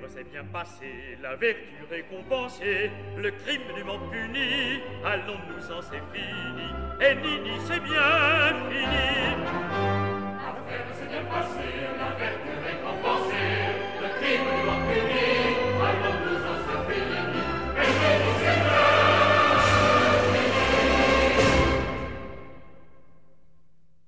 L'affaire s'est bien passée, la vertu récompensée, le crime dûment puni. Allons-nous-en, c'est fini. Et Nini, c'est bien fini. S'est bien passée.